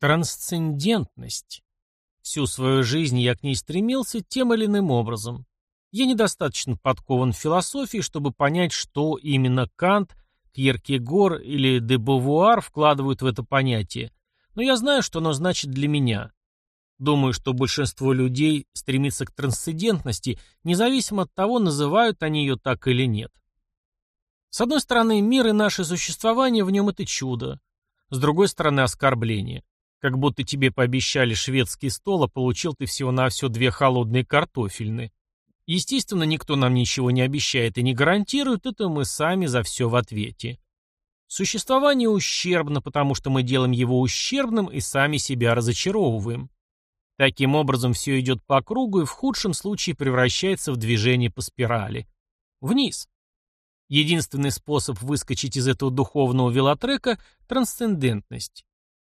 Трансцендентность. Всю свою жизнь я к ней стремился тем или иным образом. Я недостаточно подкован в философии, чтобы понять, что именно Кант, Кьеркегор или де Бовуар вкладывают в это понятие, но я знаю, что оно значит для меня. Думаю, что большинство людей стремится к трансцендентности, независимо от того, называют они ее так или нет. С одной стороны, мир и наше существование в нем – это чудо. С другой стороны, оскорбление. Как будто тебе пообещали шведский стол, а получил ты всего-навсего две холодные картофельные. Естественно, никто нам ничего не обещает и не гарантирует, это мы сами за все в ответе. Существование ущербно, потому что мы делаем его ущербным и сами себя разочаровываем. Таким образом, все идет по кругу и в худшем случае превращается в движение по спирали. Вниз. Единственный способ выскочить из этого духовного велотрека – трансцендентность.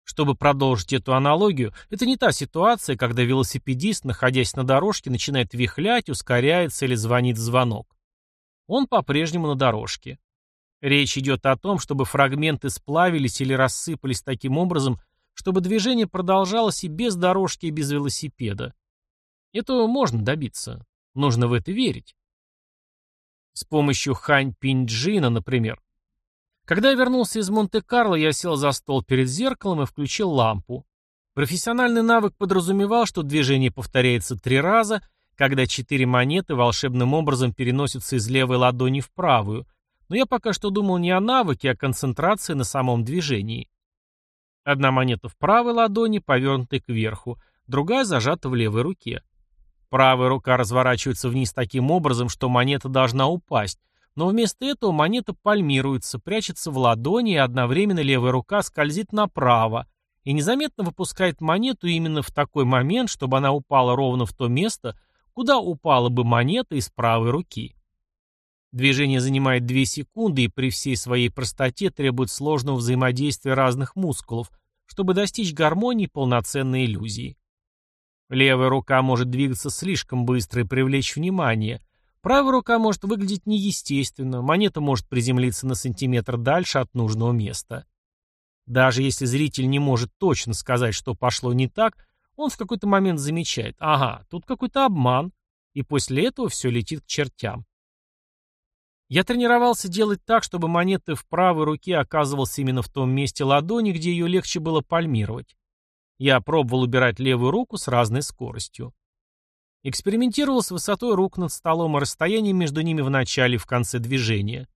Чтобы продолжить эту аналогию, это не та ситуация, когда велосипедист, находясь на дорожке, начинает вихлять, ускоряется или звонит звонок. Он по-прежнему на дорожке. Речь идет о том, чтобы фрагменты сплавились или рассыпались таким образом, чтобы движение продолжалось и без дорожки, и без велосипеда. Этого можно добиться. Нужно в это верить. С помощью Хань Пинджина, например, когда я вернулся из Монте-Карло, я сел за стол перед зеркалом и включил лампу. Профессиональный навык подразумевал, что движение повторяется три раза, когда четыре монеты волшебным образом переносятся из левой ладони в правую, но я пока что думал не о навыке, а о концентрации на самом движении. Одна монета в правой ладони, повернутой кверху, другая зажата в левой руке. Правая рука разворачивается вниз таким образом, что монета должна упасть, но вместо этого монета пальмируется, прячется в ладони, и одновременно левая рука скользит направо и незаметно выпускает монету именно в такой момент, чтобы она упала ровно в то место, куда упала бы монета из правой руки. Движение занимает 2 секунды и при всей своей простоте требует сложного взаимодействия разных мускулов, чтобы достичь гармонии полноценной иллюзии. Левая рука может двигаться слишком быстро и привлечь внимание, Правая рука может выглядеть неестественно, монета может приземлиться на сантиметр дальше от нужного места. Даже если зритель не может точно сказать, что пошло не так, он в какой-то момент замечает, ага, тут какой-то обман, и после этого все летит к чертям. Я тренировался делать так, чтобы монета в правой руке оказывалась именно в том месте ладони, где ее легче было пальмировать. Я пробовал убирать левую руку с разной скоростью. Экспериментировал с высотой рук над столом и расстоянием между ними в начале и в конце движения.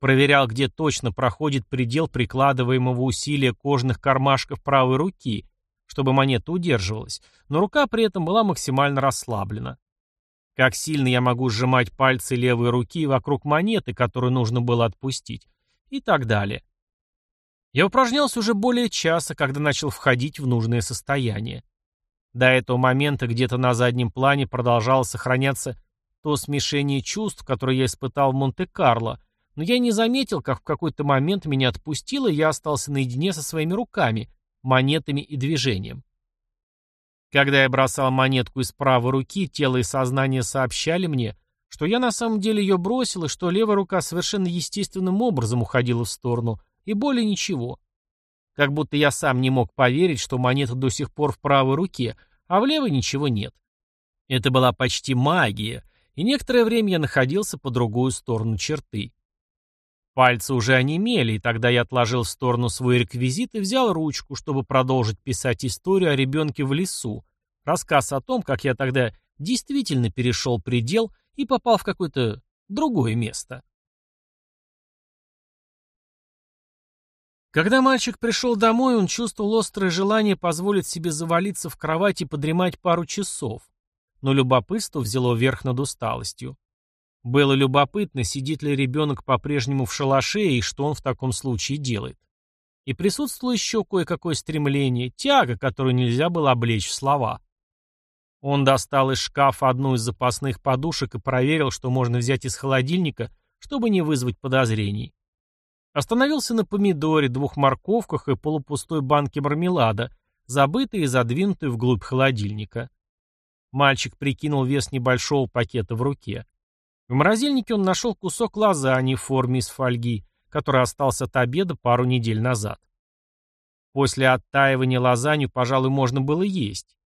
Проверял, где точно проходит предел прикладываемого усилия кожных кармашков правой руки, чтобы монета удерживалась, но рука при этом была максимально расслаблена. Как сильно я могу сжимать пальцы левой руки вокруг монеты, которую нужно было отпустить, и так далее. Я упражнялся уже более часа, когда начал входить в нужное состояние. До этого момента где-то на заднем плане продолжало сохраняться то смешение чувств, которое я испытал в Монте-Карло, но я не заметил, как в какой-то момент меня отпустило, и я остался наедине со своими руками, монетами и движением. Когда я бросал монетку из правой руки, тело и сознание сообщали мне, что я на самом деле ее бросил, и что левая рука совершенно естественным образом уходила в сторону, и более ничего. Как будто я сам не мог поверить, что монета до сих пор в правой руке, а в левой ничего нет. Это была почти магия, и некоторое время я находился по другую сторону черты. Пальцы уже онемели, и тогда я отложил в сторону свой реквизит и взял ручку, чтобы продолжить писать историю о ребенке в лесу, рассказ о том, как я тогда действительно перешел предел и попал в какое-то другое место. Когда мальчик пришел домой, он чувствовал острое желание позволить себе завалиться в кровать и подремать пару часов. Но любопытство взяло верх над усталостью. Было любопытно, сидит ли ребенок по-прежнему в шалаше и что он в таком случае делает. И присутствовало еще кое-какое стремление, тяга, которую нельзя было облечь в слова. Он достал из шкафа одну из запасных подушек и проверил, что можно взять из холодильника, чтобы не вызвать подозрений. Остановился на помидоре, двух морковках и полупустой банке мармелада, забытой и задвинутой вглубь холодильника. Мальчик прикинул вес небольшого пакета в руке. В морозильнике он нашел кусок лазаньи в форме из фольги, который остался от обеда пару недель назад. После оттаивания лазанью, пожалуй, можно было есть.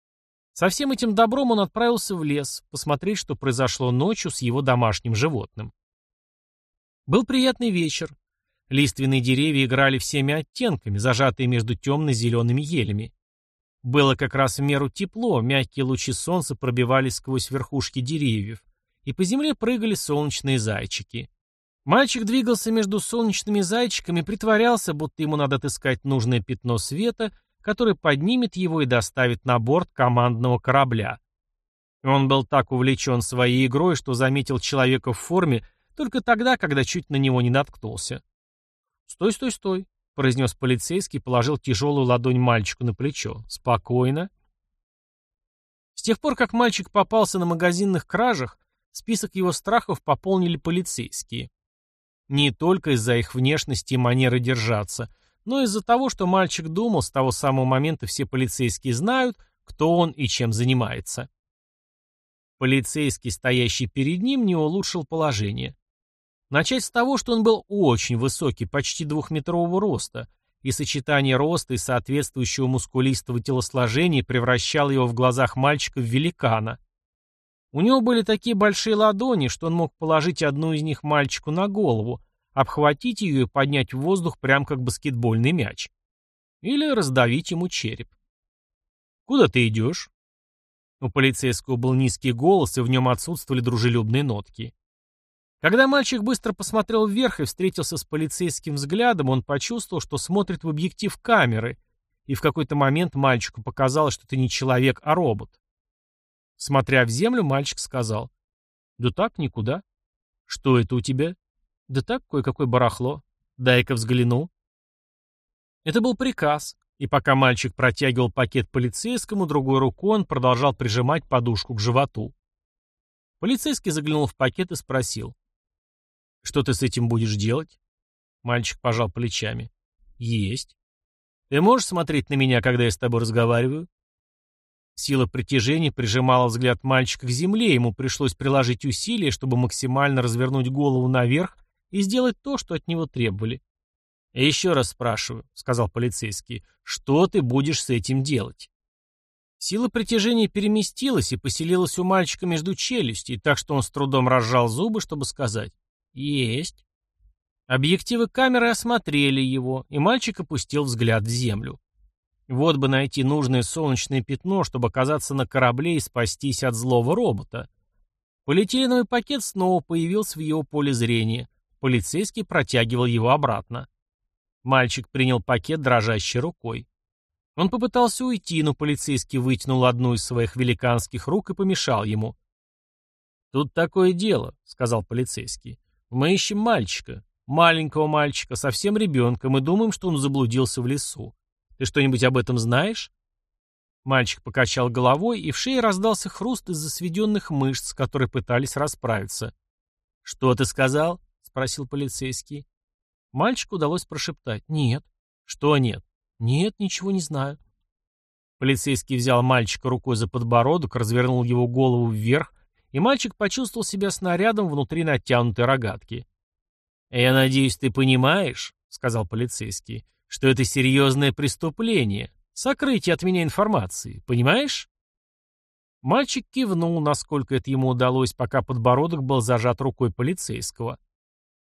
Со всем этим добром он отправился в лес, посмотреть, что произошло ночью с его домашним животным. Был приятный вечер. Лиственные деревья играли всеми оттенками, зажатые между темно-зелеными елями. Было как раз в меру тепло, мягкие лучи солнца пробивались сквозь верхушки деревьев, и по земле прыгали солнечные зайчики. Мальчик двигался между солнечными зайчиками, притворялся, будто ему надо отыскать нужное пятно света, которое поднимет его и доставит на борт командного корабля. Он был так увлечен своей игрой, что заметил человека в форме только тогда, когда чуть на него не наткнулся. «Стой, стой, стой», — произнес полицейский, положил тяжелую ладонь мальчику на плечо. «Спокойно». С тех пор, как мальчик попался на магазинных кражах, список его страхов пополнили полицейские. Не только из-за их внешности и манеры держаться, но из-за того, что мальчик думал, с того самого момента все полицейские знают, кто он и чем занимается. Полицейский, стоящий перед ним, не улучшил положение. Начать с того, что он был очень высокий, почти двухметрового роста, и сочетание роста и соответствующего мускулистого телосложения превращало его в глазах мальчика в великана. У него были такие большие ладони, что он мог положить одну из них мальчику на голову, обхватить ее и поднять в воздух прям как баскетбольный мяч. Или раздавить ему череп. «Куда ты идешь?» У полицейского был низкий голос, и в нем отсутствовали дружелюбные нотки. Когда мальчик быстро посмотрел вверх и встретился с полицейским взглядом, он почувствовал, что смотрит в объектив камеры, и в какой-то момент мальчику показалось, что это не человек, а робот. Смотря в землю, мальчик сказал. «Да так, никуда». «Что это у тебя?» «Да так, кое-какое барахло. Дай-ка взгляну». Это был приказ, и пока мальчик протягивал пакет полицейскому, другой рукой он продолжал прижимать подушку к животу. Полицейский заглянул в пакет и спросил. «Что ты с этим будешь делать?» Мальчик пожал плечами. «Есть. Ты можешь смотреть на меня, когда я с тобой разговариваю?» Сила притяжения прижимала взгляд мальчика к земле, ему пришлось приложить усилия, чтобы максимально развернуть голову наверх и сделать то, что от него требовали. «Я еще раз спрашиваю», — сказал полицейский, — «что ты будешь с этим делать?» Сила притяжения переместилась и поселилась у мальчика между челюстей, так что он с трудом разжал зубы, чтобы сказать «Есть». Объективы камеры осмотрели его, и мальчик опустил взгляд в землю. Вот бы найти нужное солнечное пятно, чтобы оказаться на корабле и спастись от злого робота. Полиэтиленовый пакет снова появился в его поле зрения. Полицейский протягивал его обратно. Мальчик принял пакет дрожащей рукой. Он попытался уйти, но полицейский вытянул одну из своих великанских рук и помешал ему. «Тут такое дело», — сказал полицейский. «Мы ищем мальчика, маленького мальчика, совсем ребенка, мы думаем, что он заблудился в лесу. Ты что-нибудь об этом знаешь?» Мальчик покачал головой, и в шее раздался хруст из-за сведенных мышц, которые пытались расправиться. «Что ты сказал?» — спросил полицейский. Мальчику удалось прошептать. «Нет». «Что нет?» «Нет, ничего не знаю». Полицейский взял мальчика рукой за подбородок, развернул его голову вверх, и мальчик почувствовал себя снарядом внутри натянутой рогатки. «Я надеюсь, ты понимаешь», — сказал полицейский, что это серьезное преступление. Сокрытие от меня информации, понимаешь? Мальчик кивнул, насколько это ему удалось, пока подбородок был зажат рукой полицейского.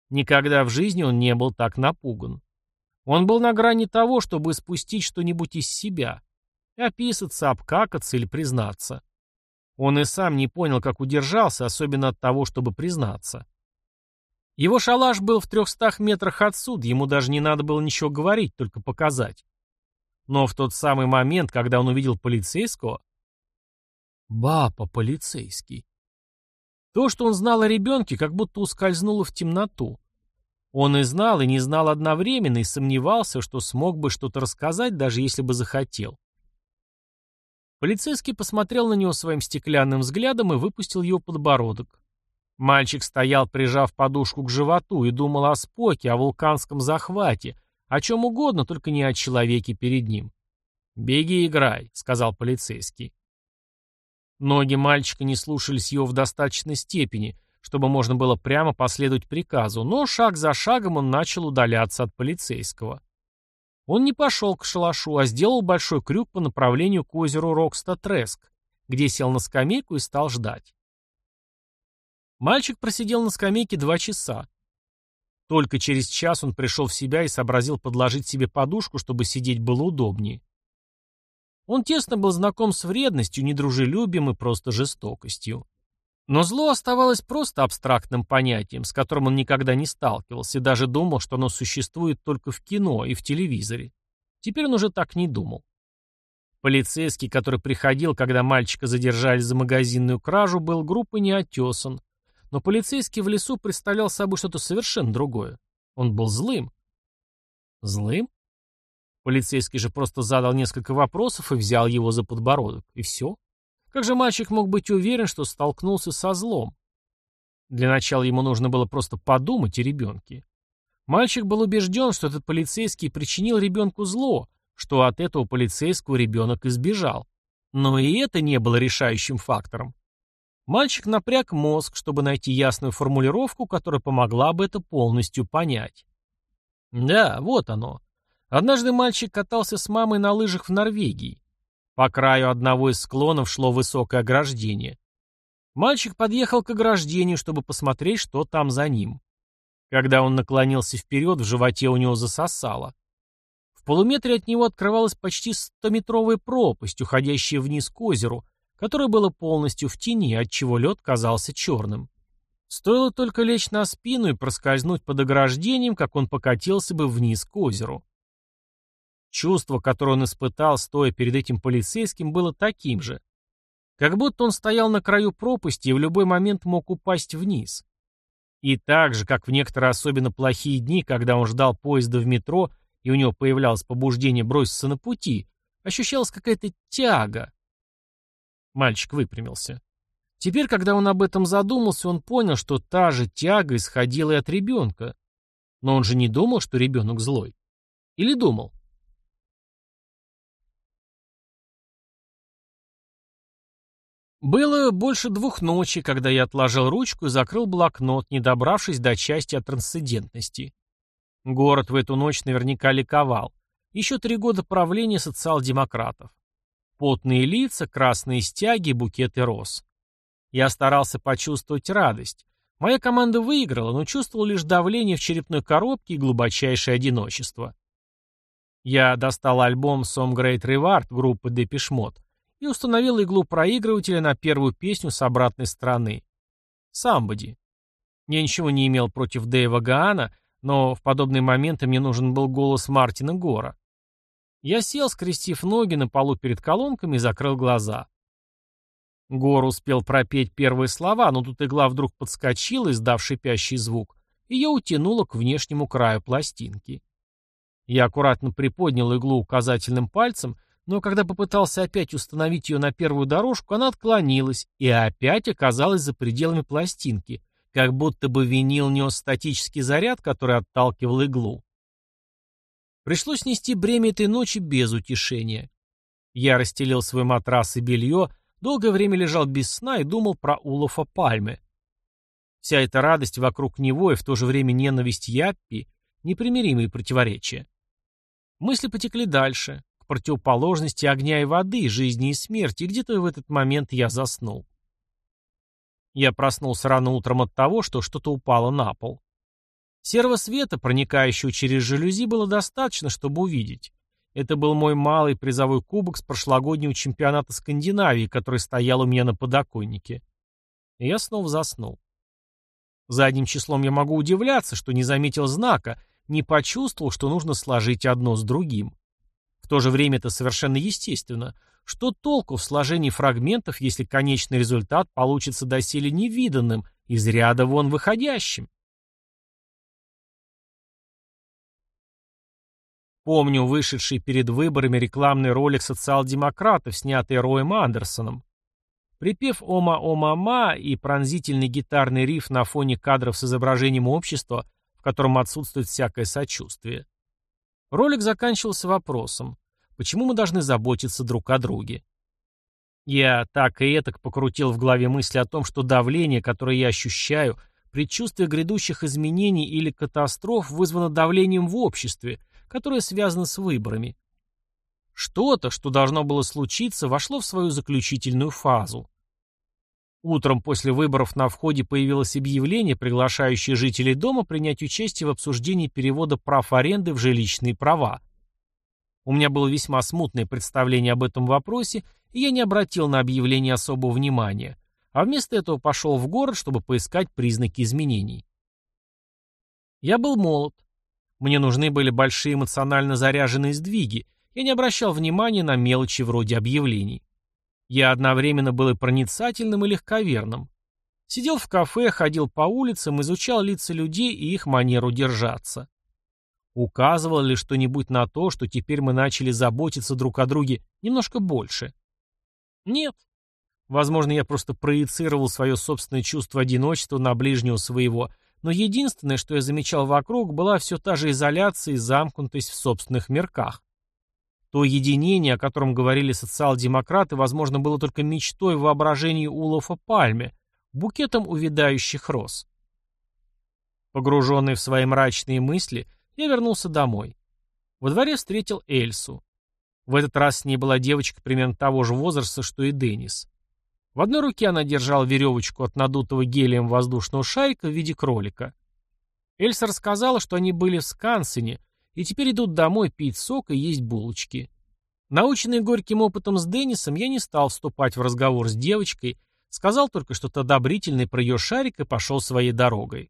Никогда в жизни он не был так напуган. Он был на грани того, чтобы спустить что-нибудь из себя. Описаться, обкакаться или признаться. Он и сам не понял, как удержался, особенно от того, чтобы признаться. Его шалаш был в трехстах метрах отсюда, ему даже не надо было ничего говорить, только показать. Но в тот самый момент, когда он увидел полицейского... Бапа полицейский. То, что он знал о ребенке, как будто ускользнуло в темноту. Он и знал, и не знал одновременно, и сомневался, что смог бы что-то рассказать, даже если бы захотел. Полицейский посмотрел на него своим стеклянным взглядом и выпустил его подбородок. Мальчик стоял, прижав подушку к животу, и думал о Споке, о вулканском захвате, о чем угодно, только не о человеке перед ним. «Беги, играй», — сказал полицейский. Ноги мальчика не слушались его в достаточной степени, чтобы можно было прямо последовать приказу, но шаг за шагом он начал удаляться от полицейского. Он не пошел к шалашу, а сделал большой крюк по направлению к озеру Рокста-Треск, где сел на скамейку и стал ждать. Мальчик просидел на скамейке два часа. Только через час он пришел в себя и сообразил подложить себе подушку, чтобы сидеть было удобнее. Он тесно был знаком с вредностью, недружелюбием и просто жестокостью. Но зло оставалось просто абстрактным понятием, с которым он никогда не сталкивался, и даже думал, что оно существует только в кино и в телевизоре. Теперь он уже так не думал. Полицейский, который приходил, когда мальчика задержали за магазинную кражу, был группой неотесан. Но полицейский в лесу представлял собой что-то совершенно другое. Он был злым. Злым? Полицейский же просто задал несколько вопросов и взял его за подбородок. И все. Как же мальчик мог быть уверен, что столкнулся со злом? Для начала ему нужно было просто подумать о ребенке. Мальчик был убежден, что этот полицейский причинил ребенку зло, что от этого полицейского ребенок избежал. Но и это не было решающим фактором. Мальчик напряг мозг, чтобы найти ясную формулировку, которая помогла бы это полностью понять. Да, вот оно. Однажды мальчик катался с мамой на лыжах в Норвегии. По краю одного из склонов шло высокое ограждение. Мальчик подъехал к ограждению, чтобы посмотреть, что там за ним. Когда он наклонился вперед, в животе у него засосало. В полуметре от него открывалась почти стометровая пропасть, уходящая вниз к озеру, которое было полностью в тени, отчего лед казался черным. Стоило только лечь на спину и проскользнуть под ограждением, как он покатился бы вниз к озеру. Чувство, которое он испытал, стоя перед этим полицейским, было таким же. Как будто он стоял на краю пропасти и в любой момент мог упасть вниз. И так же, как в некоторые особенно плохие дни, когда он ждал поезда в метро, и у него появлялось побуждение броситься на пути, ощущалась какая-то тяга. Мальчик выпрямился. Теперь, когда он об этом задумался, он понял, что та же тяга исходила и от ребенка. Но он же не думал, что ребенок злой. Или думал? Было больше двух ночи, когда я отложил ручку и закрыл блокнот, не добравшись до части о трансцендентности. Город в эту ночь наверняка ликовал. Еще три года правления социал-демократов. Потные лица, красные стяги, букеты роз. Я старался почувствовать радость. Моя команда выиграла, но чувствовал лишь давление в черепной коробке и глубочайшее одиночество. Я достал альбом «Some Great Reward» группы Mode и установил иглу проигрывателя на первую песню с обратной стороны. «Самбоди». Я ничего не имел против Дэйва Гаана, но в подобные моменты мне нужен был голос Мартина Гора. Я сел, скрестив ноги на полу перед колонками и закрыл глаза. Гор успел пропеть первые слова, но тут игла вдруг подскочила, издав шипящий звук, и ее утянуло к внешнему краю пластинки. Я аккуратно приподнял иглу указательным пальцем но когда попытался опять установить ее на первую дорожку, она отклонилась и опять оказалась за пределами пластинки, как будто бы винил нес статический заряд, который отталкивал иглу. Пришлось нести бремя этой ночи без утешения. Я расстелил свой матрас и белье, долгое время лежал без сна и думал про Улафа Пальме. Вся эта радость вокруг него и в то же время ненависть Яппи — непримиримые противоречия. Мысли потекли дальше, противоположности огня и воды, жизни и смерти, где-то в этот момент я заснул. Я проснулся рано утром от того, что что-то упало на пол. Серого света, проникающего через жалюзи, было достаточно, чтобы увидеть. Это был мой малый призовой кубок с прошлогоднего чемпионата Скандинавии, который стоял у меня на подоконнике. И я снова заснул. Задним числом я могу удивляться, что не заметил знака, не почувствовал, что нужно сложить одно с другим. То же время это совершенно естественно. Что толку в сложении фрагментов, если конечный результат получится доселе невиданным, из ряда вон выходящим? Помню вышедший перед выборами рекламный ролик социал-демократов, снятый Роем Андерсоном. Припев «Ома-ома-ма» и пронзительный гитарный риф на фоне кадров с изображением общества, в котором отсутствует всякое сочувствие. Ролик заканчивался вопросом, почему мы должны заботиться друг о друге? Я так и этак покрутил в голове мысли о том, что давление, которое я ощущаю, предчувствие грядущих изменений или катастроф вызвано давлением в обществе, которое связано с выборами. Что-то, что должно было случиться, вошло в свою заключительную фазу. Утром после выборов на входе появилось объявление, приглашающее жителей дома принять участие в обсуждении перевода прав аренды в жилищные права. У меня было весьма смутное представление об этом вопросе, и я не обратил на объявление особого внимания, а вместо этого пошел в город, чтобы поискать признаки изменений. Я был молод. Мне нужны были большие эмоционально заряженные сдвиги, я не обращал внимания на мелочи вроде объявлений. Я одновременно был и проницательным, и легковерным. Сидел в кафе, ходил по улицам, изучал лица людей и их манеру держаться. Указывало ли что-нибудь на то, что теперь мы начали заботиться друг о друге немножко больше? Нет. Возможно, я просто проецировал свое собственное чувство одиночества на ближнего своего, но единственное, что я замечал вокруг, была все та же изоляция и замкнутость в собственных мирках. То единение, о котором говорили социал-демократы, возможно, было только мечтой в воображении Улофа Пальме, букетом увядающих роз. Погруженный в свои мрачные мысли, я вернулся домой. Во дворе встретил Эльсу. В этот раз с ней была девочка примерно того же возраста, что и Деннис. В одной руке она держала веревочку от надутого гелием воздушного шарика в виде кролика. Эльса рассказала, что они были в Скансене, и теперь идут домой пить сок и есть булочки. Наученный горьким опытом с Деннисом, я не стал вступать в разговор с девочкой, сказал только что-то одобрительное про ее шарик и пошел своей дорогой.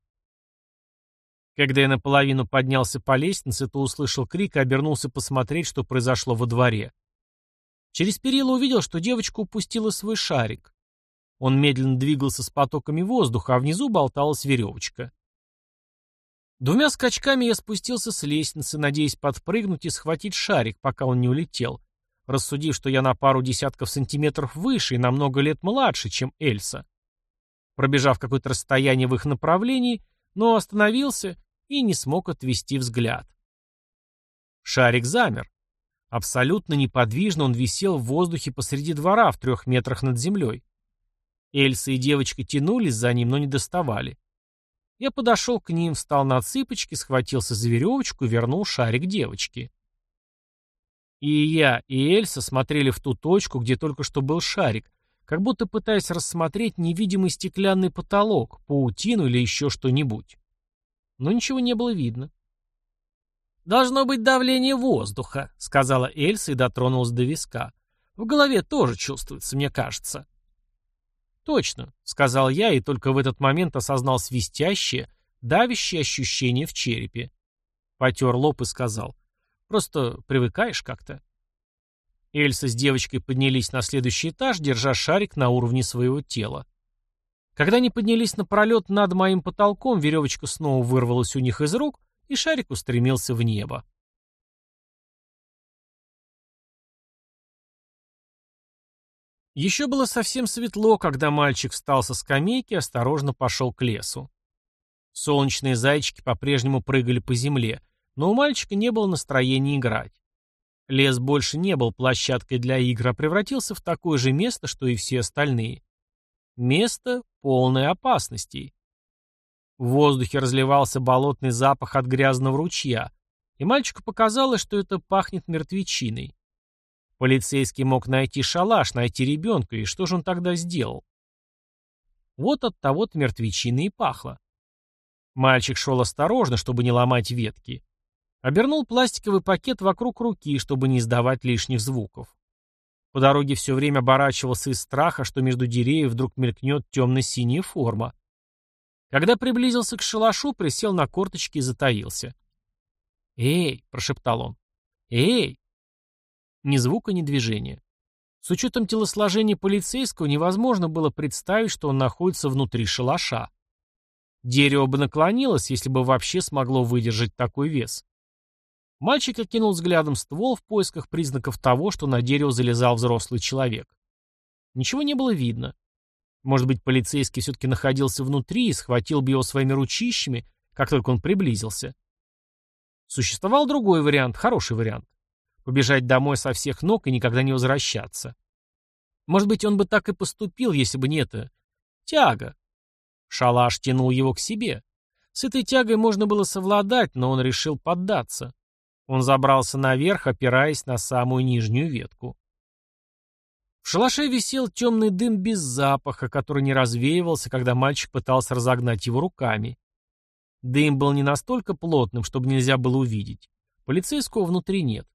Когда я наполовину поднялся по лестнице, то услышал крик и обернулся посмотреть, что произошло во дворе. Через перила увидел, что девочка упустила свой шарик. Он медленно двигался с потоками воздуха, а внизу болталась веревочка. Двумя скачками я спустился с лестницы, надеясь подпрыгнуть и схватить шарик, пока он не улетел, рассудив, что я на пару десятков сантиметров выше и на много лет младше, чем Эльса. Пробежав какое-то расстояние в их направлении, но остановился и не смог отвести взгляд. Шарик замер. Абсолютно неподвижно он висел в воздухе посреди двора в трех метрах над землей. Эльса и девочка тянулись за ним, но не доставали. Я подошел к ним, встал на цыпочки, схватился за веревочку и вернул шарик девочке. И я, и Эльса смотрели в ту точку, где только что был шарик, как будто пытаясь рассмотреть невидимый стеклянный потолок, паутину или еще что-нибудь. Но ничего не было видно. «Должно быть давление воздуха», — сказала Эльса и дотронулась до виска. «В голове тоже чувствуется, мне кажется». «Точно», — сказал я, и только в этот момент осознал свистящее, давящее ощущение в черепе. Потер лоб и сказал. «Просто привыкаешь как-то». Эльса с девочкой поднялись на следующий этаж, держа шарик на уровне своего тела. Когда они поднялись на пролет над моим потолком, веревочка снова вырвалась у них из рук, и шарик устремился в небо. Еще было совсем светло, когда мальчик встал со скамейки и осторожно пошел к лесу. Солнечные зайчики по-прежнему прыгали по земле, но у мальчика не было настроения играть. Лес больше не был площадкой для игр, а превратился в такое же место, что и все остальные. Место полное опасностей. В воздухе разливался болотный запах от грязного ручья, и мальчику показалось, что это пахнет мертвечиной. Полицейский мог найти шалаш, найти ребенка, и что же он тогда сделал? Вот от того-то мертвечины и пахло. Мальчик шел осторожно, чтобы не ломать ветки. Обернул пластиковый пакет вокруг руки, чтобы не издавать лишних звуков. По дороге все время оборачивался из страха, что между деревьев вдруг мелькнет темно-синяя форма. Когда приблизился к шалашу, присел на корточки и затаился. «Эй!» — прошептал он. «Эй!» Ни звука, ни движения. С учетом телосложения полицейского невозможно было представить, что он находится внутри шалаша. Дерево бы наклонилось, если бы вообще смогло выдержать такой вес. Мальчик окинул взглядом ствол в поисках признаков того, что на дерево залезал взрослый человек. Ничего не было видно. Может быть, полицейский все-таки находился внутри и схватил бы его своими ручищами, как только он приблизился. Существовал другой вариант, хороший вариант. Побежать домой со всех ног и никогда не возвращаться. Может быть, он бы так и поступил, если бы не это. Тяга. Шалаш тянул его к себе. С этой тягой можно было совладать, но он решил поддаться. Он забрался наверх, опираясь на самую нижнюю ветку. В шалаше висел темный дым без запаха, который не развеивался, когда мальчик пытался разогнать его руками. Дым был не настолько плотным, чтобы нельзя было увидеть. Полицейского внутри нет.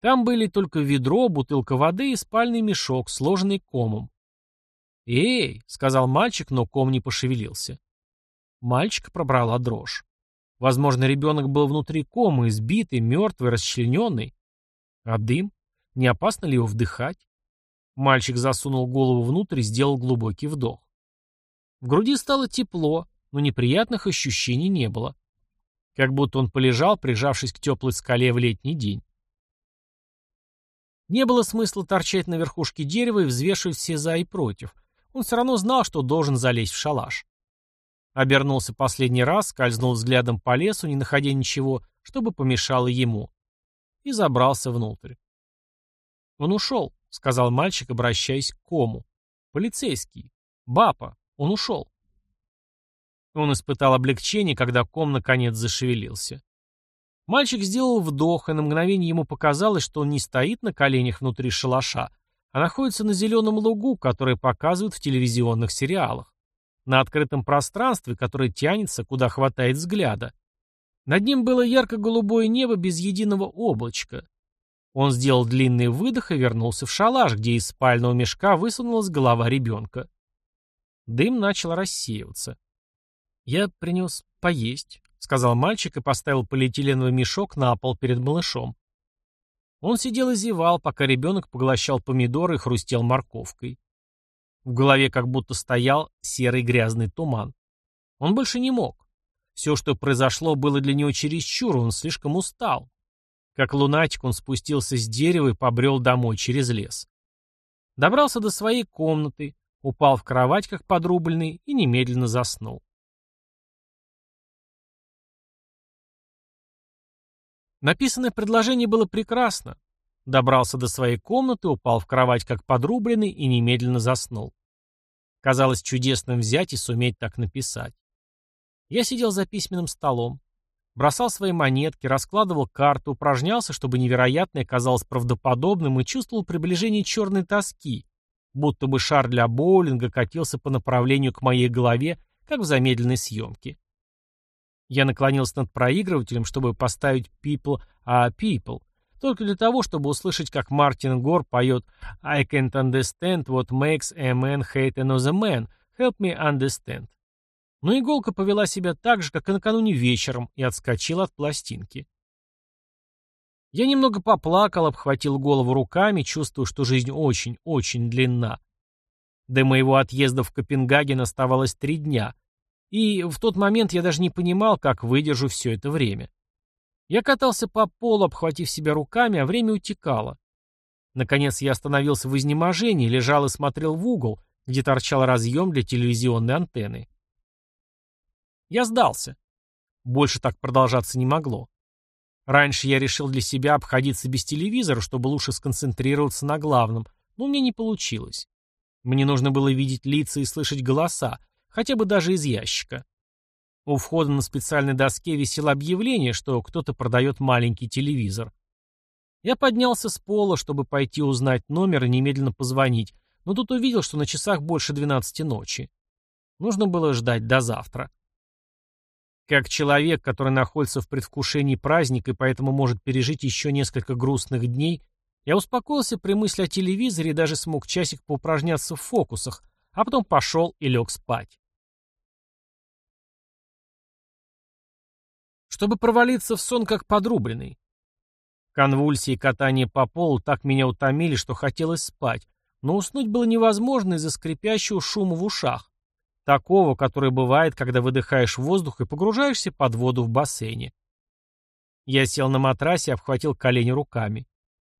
Там были только ведро, бутылка воды и спальный мешок, сложенный комом. «Эй!» — сказал мальчик, но ком не пошевелился. Мальчик пробрала дрожь. Возможно, ребенок был внутри кома, избитый, мертвый, расчлененный. А дым? Не опасно ли его вдыхать? Мальчик засунул голову внутрь и сделал глубокий вдох. В груди стало тепло, но неприятных ощущений не было. Как будто он полежал, прижавшись к теплой скале в летний день. Не было смысла торчать на верхушке дерева и взвешивать все за и против. Он все равно знал, что должен залезть в шалаш. Обернулся последний раз, скользнул взглядом по лесу, не находя ничего, чтобы помешало ему. И забрался внутрь. Он ушел. — сказал мальчик, обращаясь к кому. «Полицейский. Бапа. Он ушел». Он испытал облегчение, когда ком наконец зашевелился. Мальчик сделал вдох, и на мгновение ему показалось, что он не стоит на коленях внутри шалаша, а находится на зеленом лугу, который показывают в телевизионных сериалах. На открытом пространстве, которое тянется, куда хватает взгляда. Над ним было ярко-голубое небо без единого облачка. Он сделал длинный выдох и вернулся в шалаш, где из спального мешка высунулась голова ребенка. Дым начал рассеиваться. «Я принес поесть», — сказал мальчик и поставил полиэтиленовый мешок на пол перед малышом. Он сидел и зевал, пока ребенок поглощал помидоры и хрустел морковкой. В голове как будто стоял серый грязный туман. Он больше не мог. Все, что произошло, было для него чересчур, он слишком устал. Как лунатик он спустился с дерева и побрел домой через лес. Добрался до своей комнаты, упал в кровать, как подрубленный, и немедленно заснул. Написанное предложение было прекрасно. Добрался до своей комнаты, упал в кровать, как подрубленный, и немедленно заснул. Казалось чудесным взять и суметь так написать. Я сидел за письменным столом бросал свои монетки, раскладывал карты, упражнялся, чтобы невероятное казалось правдоподобным и чувствовал приближение черной тоски, будто бы шар для боулинга катился по направлению к моей голове, как в замедленной съемке. Я наклонился над проигрывателем, чтобы поставить People a People, только для того, чтобы услышать, как Мартин Гор поет I can't understand what makes a man hate another man, help me understand. Но иголка повела себя так же, как и накануне вечером, и отскочила от пластинки. Я немного поплакал, обхватил голову руками, чувствуя, что жизнь очень-очень длинна. До моего отъезда в Копенгаген оставалось три дня, и в тот момент я даже не понимал, как выдержу все это время. Я катался по полу, обхватив себя руками, а время утекало. Наконец я остановился в изнеможении, лежал и смотрел в угол, где торчал разъем для телевизионной антенны. Я сдался. Больше так продолжаться не могло. Раньше я решил для себя обходиться без телевизора, чтобы лучше сконцентрироваться на главном, но меня не получилось. Мне нужно было видеть лица и слышать голоса, хотя бы даже из ящика. У входа на специальной доске висело объявление, что кто-то продает маленький телевизор. Я поднялся с пола, чтобы пойти узнать номер и немедленно позвонить, но тут увидел, что на часах больше 12 ночи. Нужно было ждать до завтра. Как человек, который находится в предвкушении праздника и поэтому может пережить еще несколько грустных дней, я успокоился при мысли о телевизоре и даже смог часик поупражняться в фокусах, а потом пошел и лег спать. Чтобы провалиться в сон как подрубленный. Конвульсии и катание по полу так меня утомили, что хотелось спать, но уснуть было невозможно из-за скрипящего шума в ушах. Такого, который бывает, когда выдыхаешь воздух и погружаешься под воду в бассейне. Я сел на матрасе и обхватил колени руками.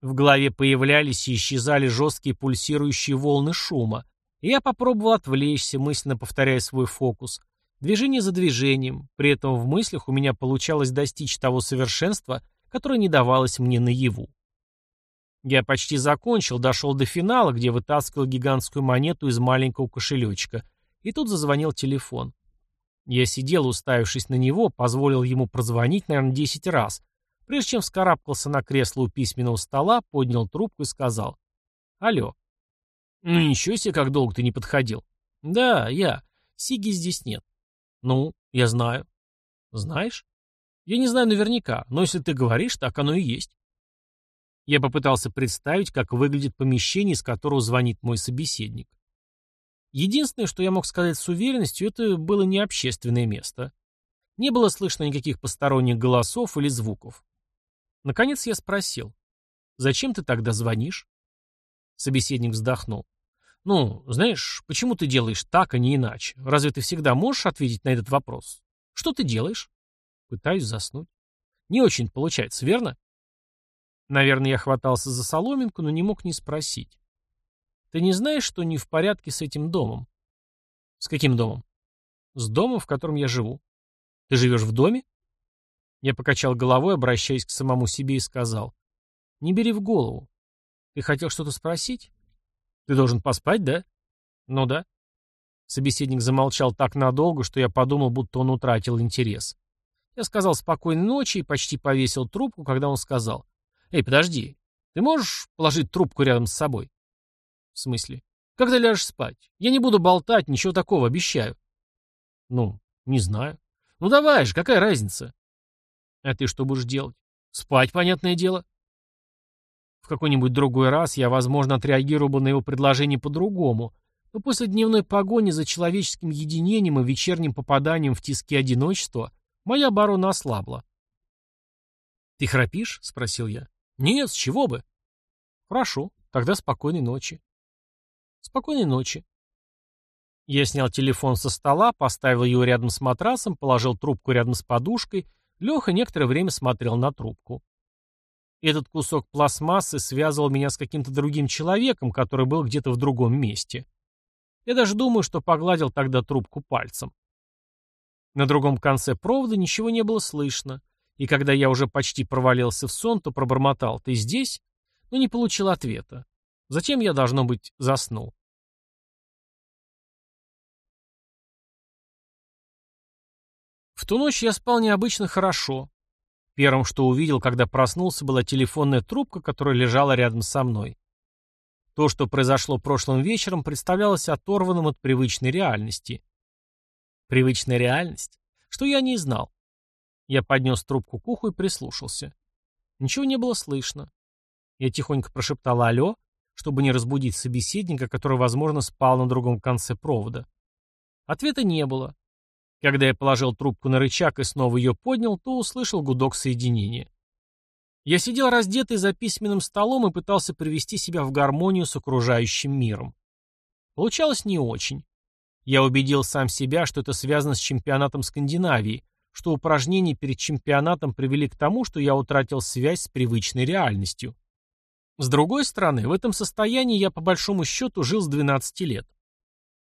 В голове появлялись и исчезали жесткие пульсирующие волны шума. И я попробовал отвлечься, мысленно повторяя свой фокус. Движение за движением. При этом в мыслях у меня получалось достичь того совершенства, которое не давалось мне наяву. Я почти закончил, дошел до финала, где вытаскивал гигантскую монету из маленького кошелечка — и тут зазвонил телефон. Я сидел, уставившись на него, позволил ему прозвонить, наверное, десять раз, Прежде чем вскарабкался на кресло у письменного стола, поднял трубку и сказал. «Алло». «Ну ничего себе, как долго ты не подходил». «Да, я. Сиги здесь нет». «Ну, я знаю». «Знаешь?» «Я не знаю наверняка, но если ты говоришь, так оно и есть». Я попытался представить, как выглядит помещение, из которого звонит мой собеседник. Единственное, что я мог сказать с уверенностью, это было не общественное место. Не было слышно никаких посторонних голосов или звуков. Наконец я спросил, «Зачем ты тогда звонишь?» Собеседник вздохнул. «Ну, знаешь, почему ты делаешь так, а не иначе? Разве ты всегда можешь ответить на этот вопрос? Что ты делаешь?» «Пытаюсь заснуть». «Не очень получается, верно?» Наверное, я хватался за соломинку, но не мог не спросить. Ты не знаешь, что не в порядке с этим домом? С каким домом? С домом, в котором я живу. Ты живешь в доме? Я покачал головой, обращаясь к самому себе, и сказал. Не бери в голову. Ты хотел что-то спросить? Ты должен поспать, да? Ну да. Собеседник замолчал так надолго, что я подумал, будто он утратил интерес. Я сказал спокойной ночи и почти повесил трубку, когда он сказал. «Эй, подожди, ты можешь положить трубку рядом с собой?» В смысле? Когда ляжешь спать? Я не буду болтать, ничего такого, обещаю. Ну, не знаю. Ну давай же, какая разница? А ты что будешь делать? Спать, понятное дело. В какой-нибудь другой раз я, возможно, отреагировал бы на его предложение по-другому, но после дневной погони за человеческим единением и вечерним попаданием в тиски одиночества моя оборона ослабла. «Ты храпишь?» — спросил я. «Нет, с чего бы?» «Хорошо, тогда спокойной ночи». Спокойной ночи. Я снял телефон со стола, поставил его рядом с матрасом, положил трубку рядом с подушкой. Леха некоторое время смотрел на трубку. Этот кусок пластмассы связывал меня с каким-то другим человеком, который был где-то в другом месте. Я даже думаю, что погладил тогда трубку пальцем. На другом конце провода ничего не было слышно, и когда я уже почти провалился в сон, то пробормотал «Ты здесь?» но не получил ответа. Затем я, должно быть, заснул. В ту ночь я спал необычно хорошо. Первым, что увидел, когда проснулся, была телефонная трубка, которая лежала рядом со мной. То, что произошло прошлым вечером, представлялось оторванным от привычной реальности. Привычная реальность? Что я не знал. Я поднес трубку к уху и прислушался. Ничего не было слышно. Я тихонько прошептал «Алло», чтобы не разбудить собеседника, который, возможно, спал на другом конце провода. Ответа не было. Когда я положил трубку на рычаг и снова ее поднял, то услышал гудок соединения. Я сидел раздетый за письменным столом и пытался привести себя в гармонию с окружающим миром. Получалось не очень. Я убедил сам себя, что это связано с чемпионатом Скандинавии, что упражнения перед чемпионатом привели к тому, что я утратил связь с привычной реальностью. С другой стороны, в этом состоянии я по большому счету жил с 12 лет.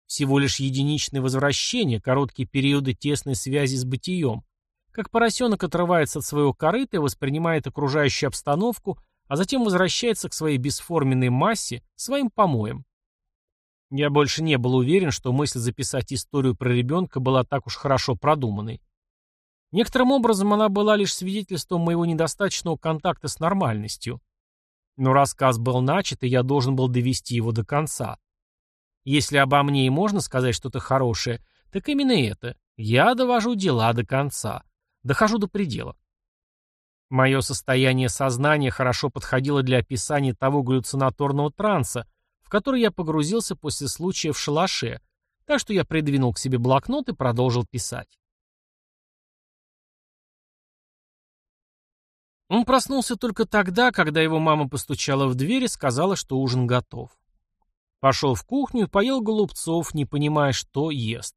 Всего лишь единичные возвращения, короткие периоды тесной связи с бытием. Как поросенок отрывается от своего корыта и воспринимает окружающую обстановку, а затем возвращается к своей бесформенной массе, своим помоям. Я больше не был уверен, что мысль записать историю про ребенка была так уж хорошо продуманной. Некоторым образом она была лишь свидетельством моего недостаточного контакта с нормальностью. Но рассказ был начат, и я должен был довести его до конца. Если обо мне и можно сказать что-то хорошее, так именно это. Я довожу дела до конца. Дохожу до предела. Мое состояние сознания хорошо подходило для описания того галлюцинаторного транса, в который я погрузился после случая в шалаше, так что я придвинул к себе блокнот и продолжил писать. Он проснулся только тогда, когда его мама постучала в дверь и сказала, что ужин готов. Пошел в кухню и поел голубцов, не понимая, что ест.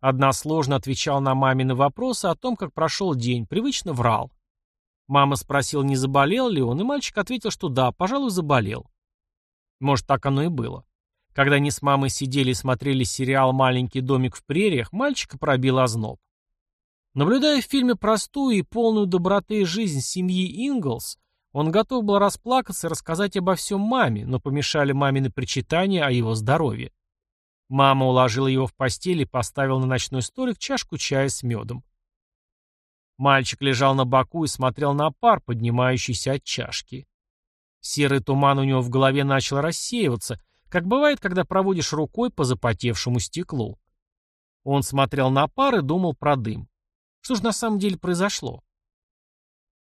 Односложно отвечал на мамины вопросы о том, как прошел день, привычно врал. Мама спросила, не заболел ли он, и мальчик ответил, что да, пожалуй, заболел. Может, так оно и было. Когда они с мамой сидели и смотрели сериал «Маленький домик в прериях», мальчика пробил озноб. Наблюдая в фильме простую и полную доброты жизнь семьи Инглс, он готов был расплакаться и рассказать обо всем маме, но помешали мамины причитания о его здоровье. Мама уложила его в постель и поставила на ночной столик чашку чая с медом. Мальчик лежал на боку и смотрел на пар, поднимающийся от чашки. Серый туман у него в голове начал рассеиваться, как бывает, когда проводишь рукой по запотевшему стеклу. Он смотрел на пар и думал про дым. Что же на самом деле произошло?